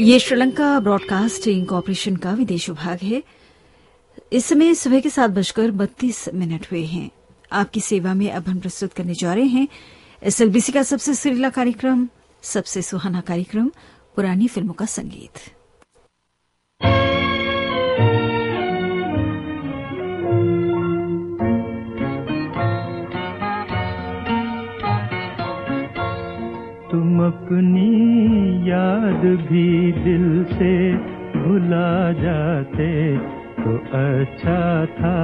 ये Sri Lanka broadcasting corporation का विदेश विभाग है। इस समय सुबह के सात बजकर बत्तीस मिनट हुए हैं। आपकी सेवा में अब हम प्रस्तुत करने जा रहे हैं। एसएलबीसी का सबसे सुरीला कार्यक्रम, सबसे सुहाना कार्यक्रम, पुरानी फ़िल्मों का संगीत। अपनी याद भी दिल से भुला जाते तो अच्छा था।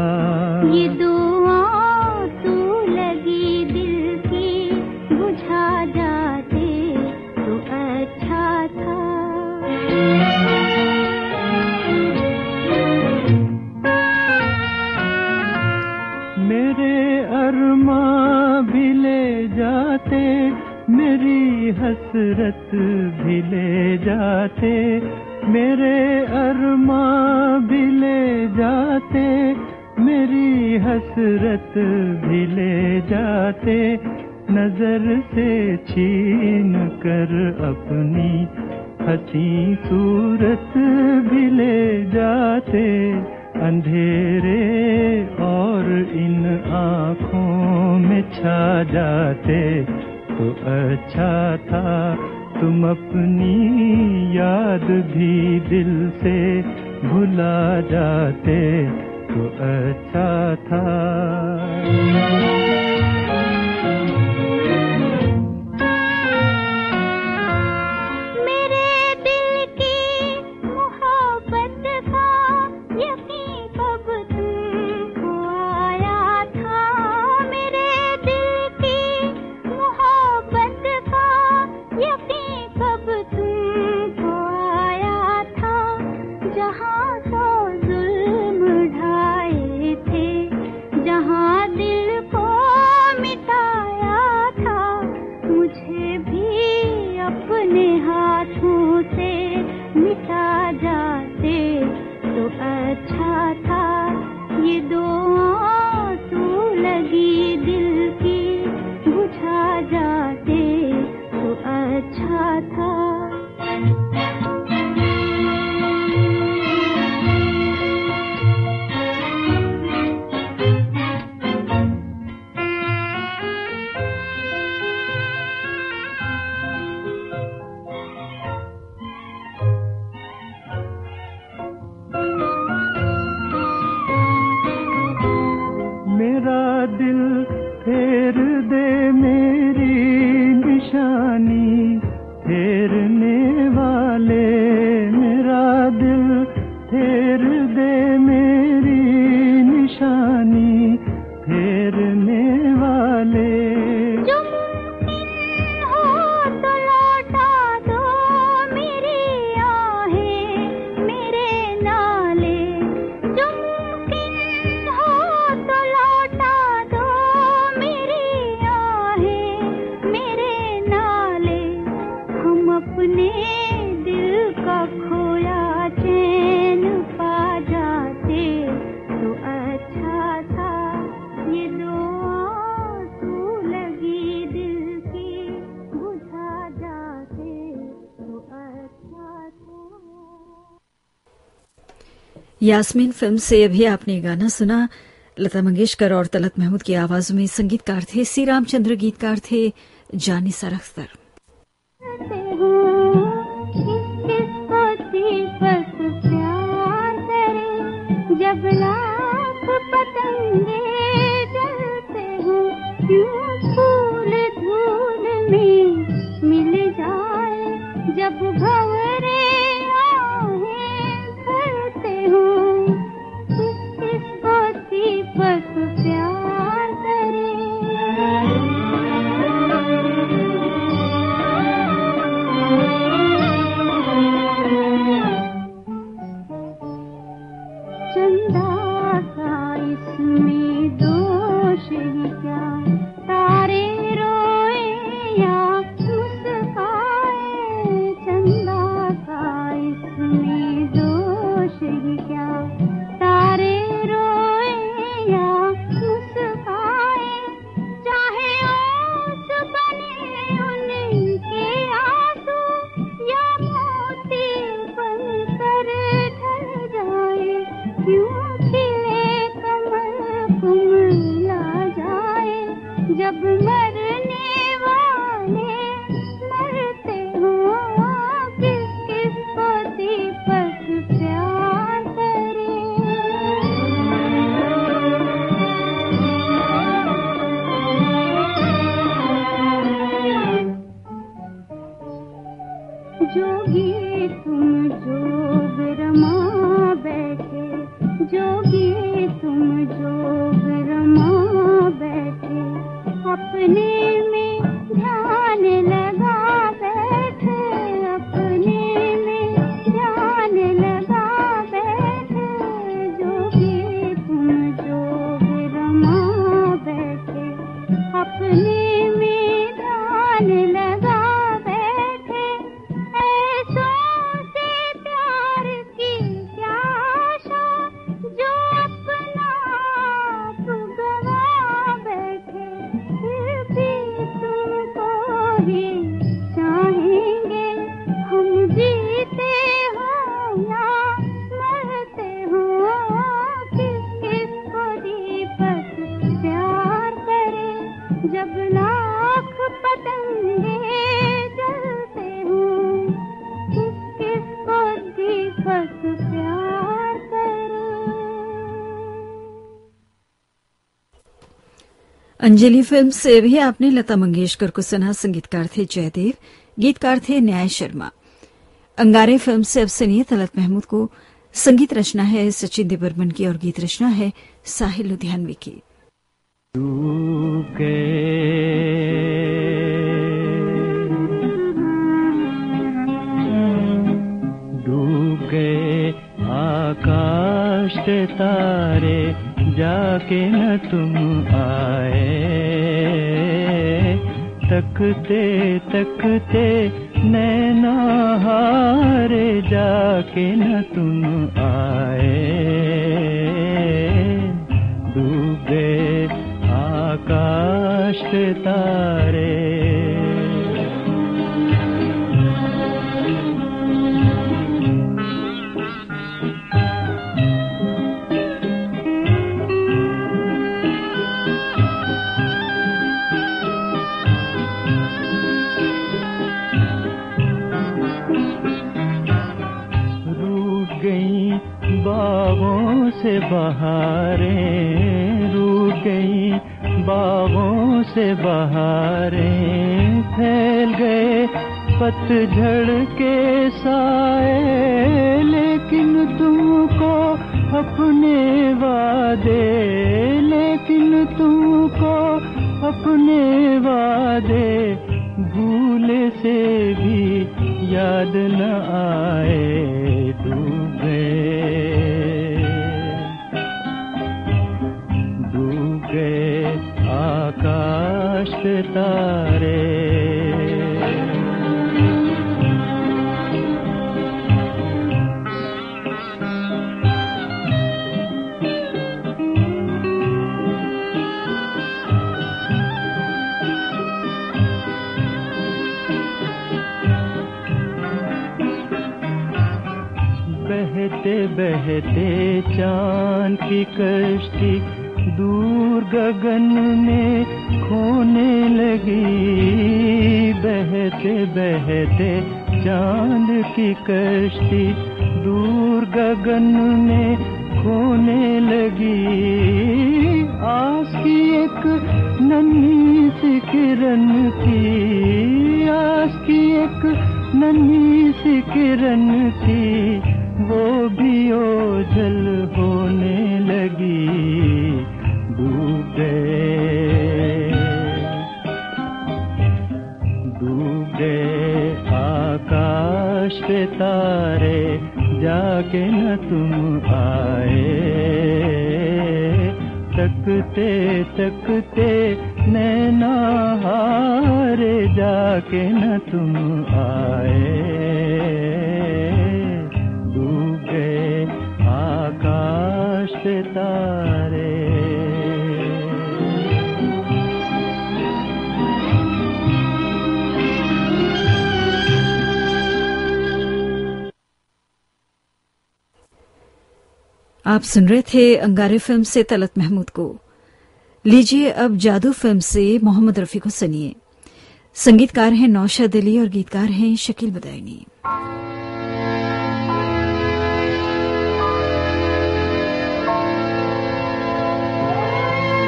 ये दुआ तू लगी दिल की बुझा जाते तो अच्छा था। मेरे अरमा भी ले जाते मेरी हसरत भी ले जाते, मेरे अरमा भी ले जाते, मेरी हसरत भी ले जाते। नज़र से छीन कर अपनी हसी सूरत भी ले जाते, अंधेरे और इन आँखों में छा जाते। तो अच्छा था। तुम अपनी याद भी दिल से भुला जाते तो अच्छा था। यास्मीन फ़िल्म से अभी आपने गाना सुना। लता मंगेशकर और तलत महमूद की आवाजों में संगीतकार थे सी रामचंद्र गीतकार थे जानी सरख्तर करते जोगी तुम जोग रमा बैठे जोगी तुम जोग रमा बैठे अपने जब लाख पतंगे हो किस किस को दीपक प्यार अंजलि फ़िल्म से भी आपने लता मंगेशकर को सुना संगीतकार थे जयदेव, गीतकार थे न्याय शर्मा। अंगारे फ़िल्म से अब सुनिए तलत महमूद को। संगीत रचना है सचिन देवर्मन की और गीत रचना है साहिल लुधियानवी की। डूब गए डूब गए तारे जाके न तुम आए। तकते तकते नैना हारे जाके न तुम आए। के रूठ गई बागों से बहारें। से बहारें फैल गए पतझड़ के साए। लेकिन तुमको अपने वादे, लेकिन तुमको अपने वादे, भूल से भी याद न आए डूबे आकाश के तारे। बहते बहते चाँद की कश्ती दूर गगन में खोने लगी, बहते बहते चाँद की कश्ती। दूर गगन में खोने लगी आस की एक नन्ही सी किरण थी आस की एक नन्ही सी किरण थी वो भी ओझल होने डूब। डूब आकाश पे तारे जाके न तुम आए। तकते तकते नैना हारे जाके न तुम आए। डूब आकाश पे तारे आप सुन रहे थे अंगारे फ़िल्म से तलत महमूद को। लीजिए अब जादू फ़िल्म से मोहम्मद रफी को सुनिए। संगीतकार हैं नौशाद अली और गीतकार हैं शकील बदायनी।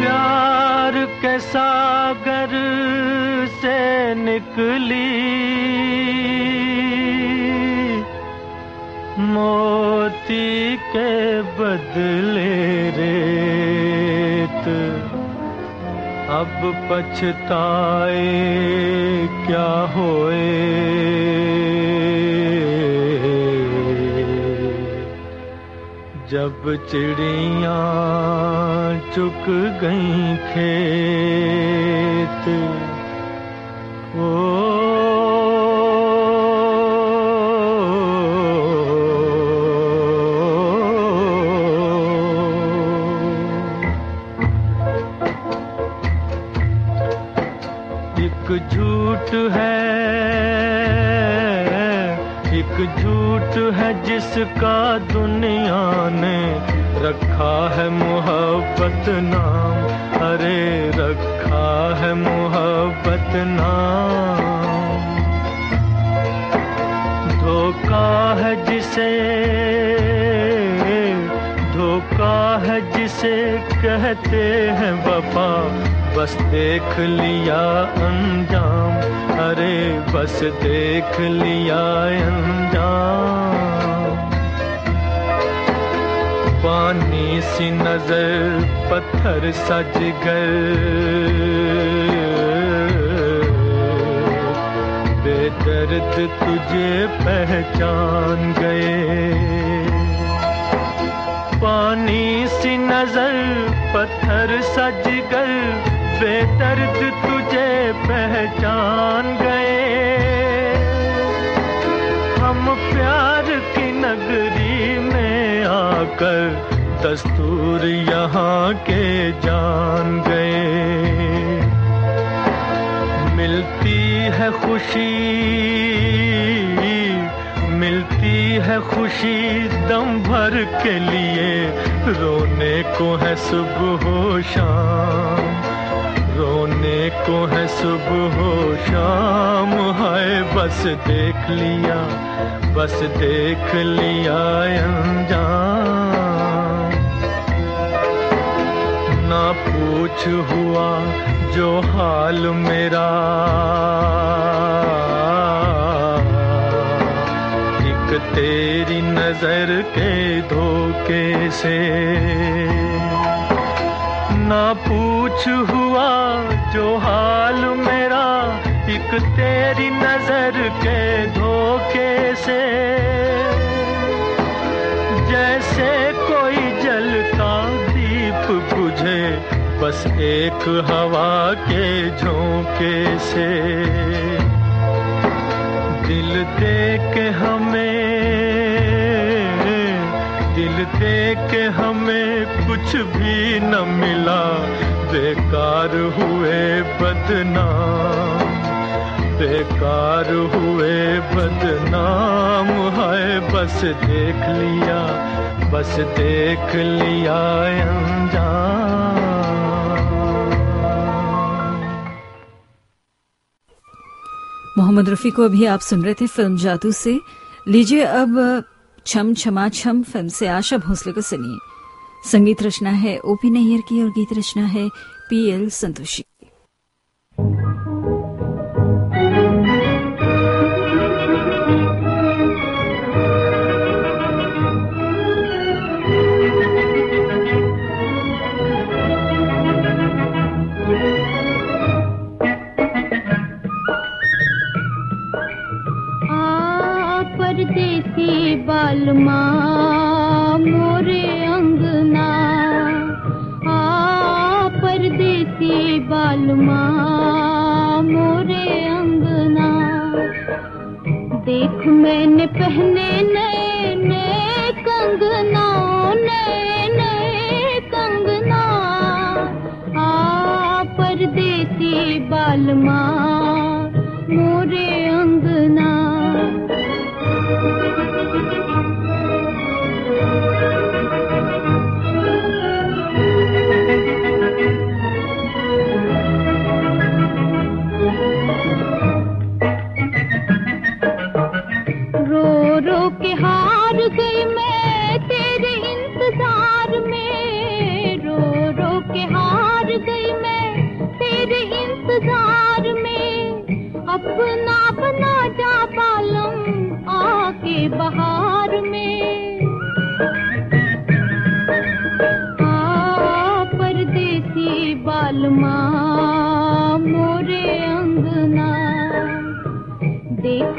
प्यार के सागर से निकली। मोती के बदले रेत। अब पछताए क्या होए? जब चिड़िया चुक गई खेत ओ पत्थर सज गए बेदर्द तुझे पहचान गए। पानी सी नज़र पत्थर सज कर बेदर्द तुझे पहचान गए। हम प्यार की नगरी में आकर दस्तूर यहाँ के जान गए। मिलती है खुशी, मिलती है खुशी दम भर के लिए। रोने को है सुबह हो शाम, रोने को है सुबह हो शाम। है बस देख लिया, बस देख लिया पूछ हुआ जो हाल मेरा। एक तेरी नज़र के धोखे से ना पूछ हुआ जो हाल मेरा। एक तेरी नज़र के धोखे से जैसे बस एक हवा के झोंके से। दिल दे के हमें, दिल दे के हमें कुछ भी न मिला। बेकार हुए बदनाम, बेकार हुए बदनाम है। बस देख लिया, बस देख लिया, अंजाम। मोहम्मद रफी को अभी आप सुन रहे थे फ़िल्म जादू से। लीजिए अब छम छमा छम फ़िल्म से आशा भोसले को सुनिए। संगीत रचना है ओपी नैयर की और गीत रचना है पीएल संतोषी। आ बालमा मोरे अंगना आ परदेसी बालमा, मोरे अंगना। देख मैंने पहने नए कंगना नए नए कंगना। आ परदेसी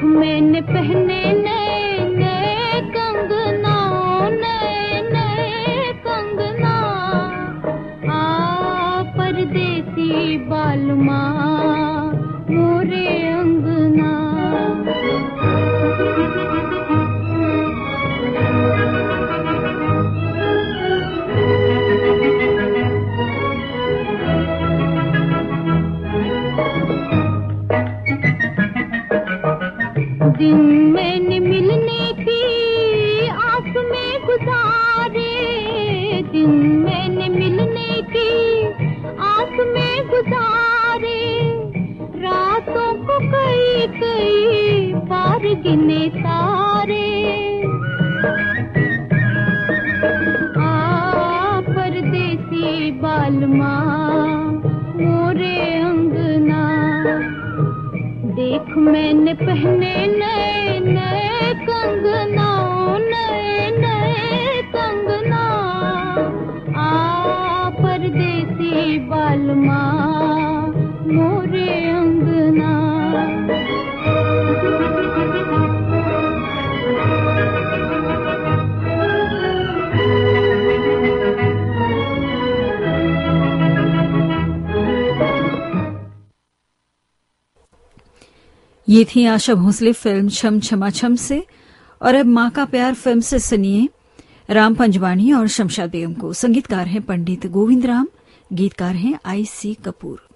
मैंने पहने नए को कई कई बार गिने तारे आ परदेसी बालमा, मोरे अंगना। देख मैंने पहने नए नए कंगना नए नए कंगना। आ परदेसी बालमा ये थी आशा भोसले फ़िल्म छम छमा छम से। और अब माँ का प्यार फ़िल्म से सुनिए। राम पंजवाणी और शमशाद बेगम को। संगीतकार हैं पंडित गोविंद राम गीतकार हैं आई सी कपूर।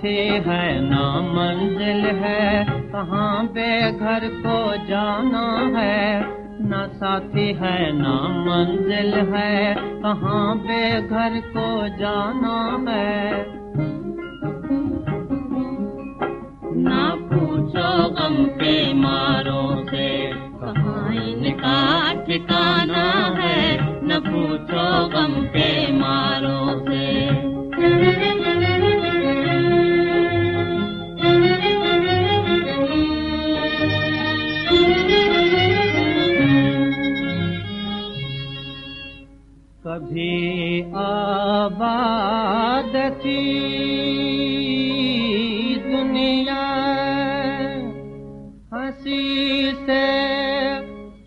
साथी है ना मंजिल है, कहाँ बेघर को जाना है? ना साथी है, ना मंजिल है, कहाँ बेघर को जाना है? ना पूछो गम के मारों से, कहाँ इनका ठिकाना है? न पूछो गम के मारों कभी आबाद थी दुनिया। हंसी से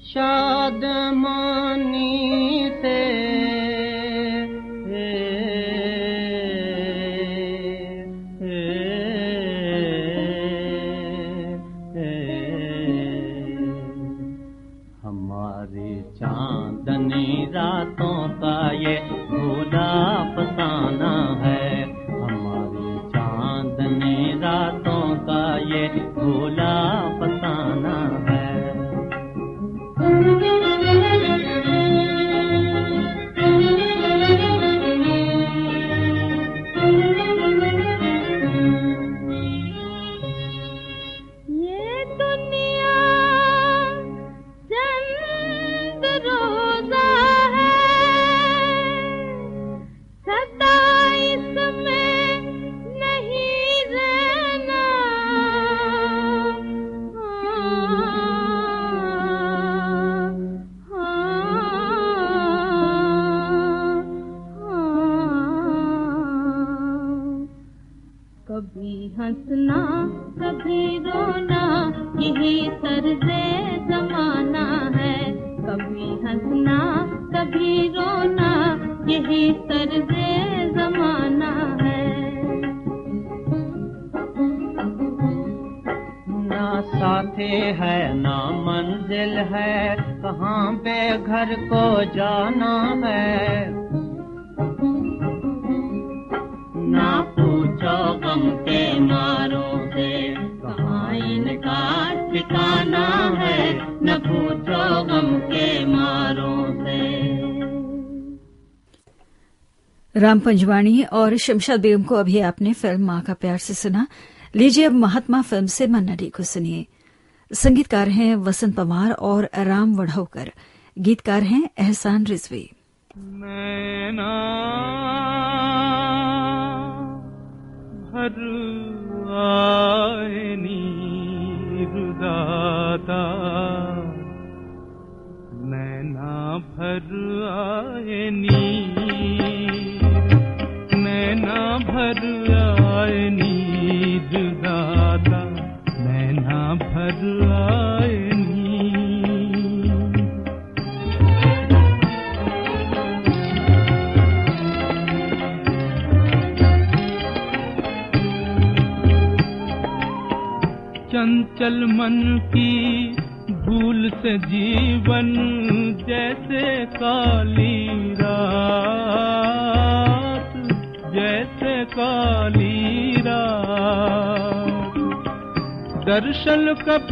शादमानी राम पंजवाणी और शमशाद बेगम को अभी आपने फ़िल्म माँ का प्यार से सुना। लीजिए अब महात्मा फ़िल्म से मन्ना को सुनिए। संगीतकार हैं वसंत पवार और राम वढ़ौकर गीतकार हैं एहसान रिजवी। भर आए नीर भर आए नीर दाता, नैना भर आए चंचल मन की भूल से जीवन जैसे काली रात, जैसे काली दर्शन कब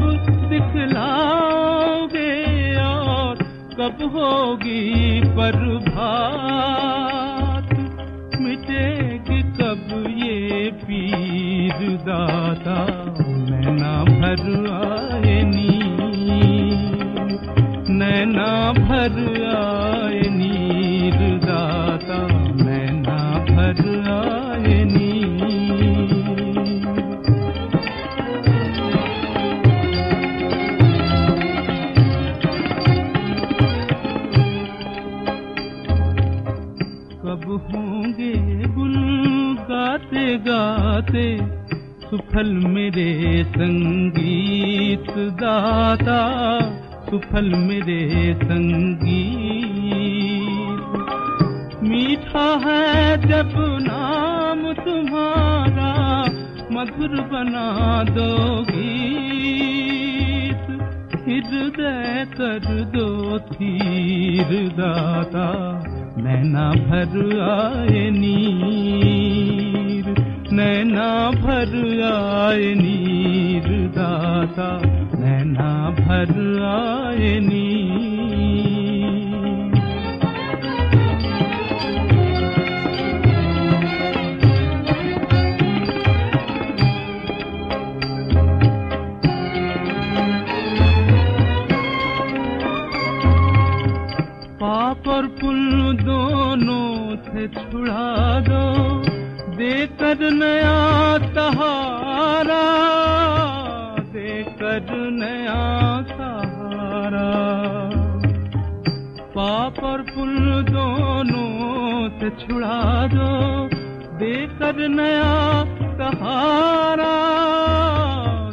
दिखलाओगे और कब होगी प्रभात? मिटेगी कब ये पीर दाता नैना भर आए नीर। नैना भर आए नीर दाता नैना भर आए कब होंगे गुल गाते गाते, सुफल मेरे संगीत दाता, सुफल मेरे संगीत। मीठा है जब नाम तुम्हारा, मधुर बना दो गीत। हृदय कर दो धीर दाता। नैना भर आए नीर नैना भर आए नीर दाता नैना भर आए नीर और पुल दोनों से छुड़ा दो। देकर नया सहारा, देकर नया सहारा। पाप और पुल दोनों से छुड़ा दो। देकर नया सहारा,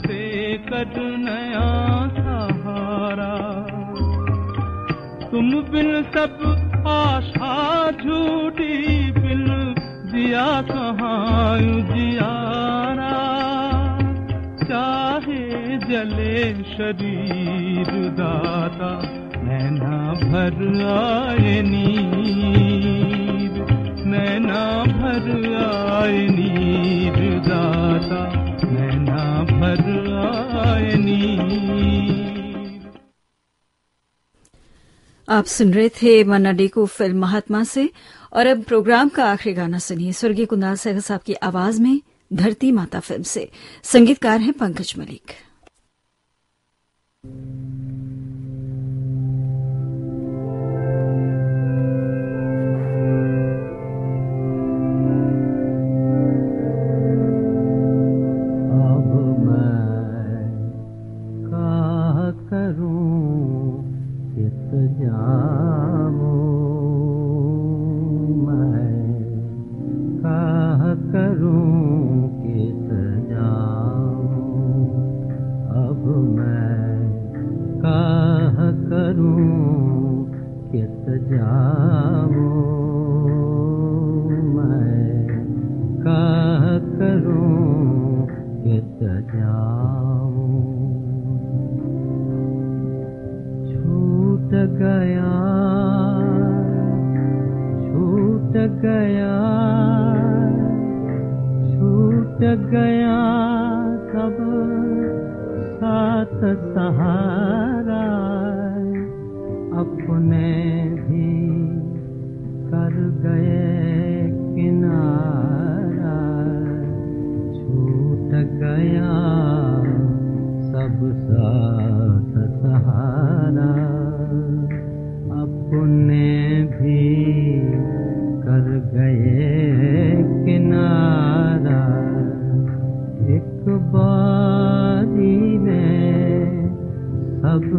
देकर नया तुम बिन सब आशा झूठी बिन दिया कहाँ उजियारा चाहे जले शरीर दाता नैना भर आए नीर नैना भर आए नीर दाता नैना आप सुन रहे थे मन्ना डे को फ़िल्म महात्मा से, और अब प्रोग्राम का आखिरी गाना सुनिए। स्वर्गीय कुंदाल सहगल साहब की आवाज़ में धरती माता फ़िल्म से। संगीतकार हैं पंकज मलिक। अब मैं करूँ? किस जाऊं गया छूट गया छूट गया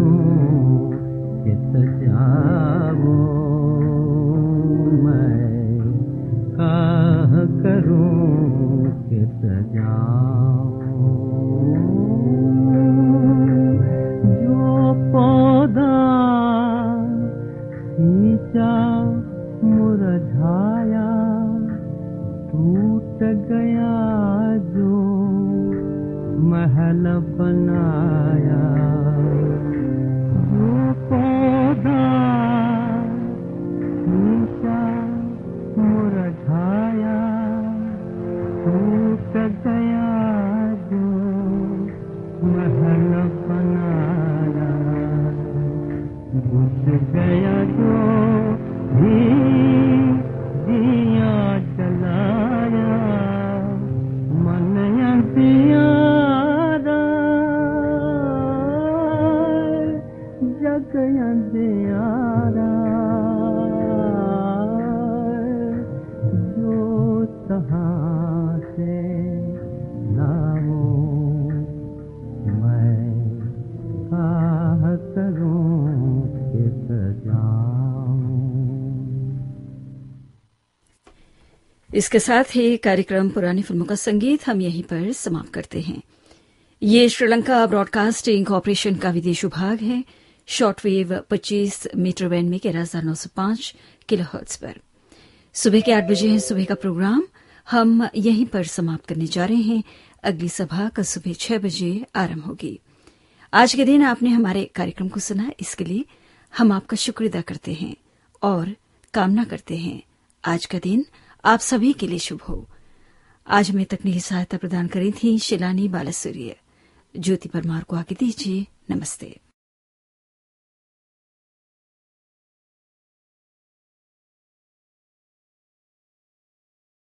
करूँ कि मैं। काह करूँ कि सजाऊं। जो पौधा सींचा मुरझाया, टूट गया जो महल बनाया। गया जो भी दिया जलाया मन अंधियारा जग अंधियारा जो तहाँ से लाऊं मैं काह करूँ इसके साथ ही कार्यक्रम पुरानी फ़िल्मों का संगीत हम यहीं पर समाप्त करते हैं। ये श्रीलंका ब्रॉडकास्टिंग कॉरपोरेशन का विदेश विभाग है। शॉर्टवेव 25 मीटर बैंड में ग्यारह हज़ार नौ सौ पाँच किलो हर्ट्ज पर। सुबह के आठ बजे है सुबह का प्रोग्राम। हम यहीं पर समाप्त करने जा रहे हैं। अगली सभा कल सुबह छह बजे आरंभ होगी। आज के दिन आपने हमारे कार्यक्रम को सुना। इसके लिए हम आपका शुक्र अदा करते हैं और कामना करते हैं। आज का दिन आप सभी के लिए शुभ हो। आज मैं तकनीकी सहायता प्रदान करी थी शिलानी बालासूर्य। ज्योति परमार को आगे दीजिए। नमस्ते।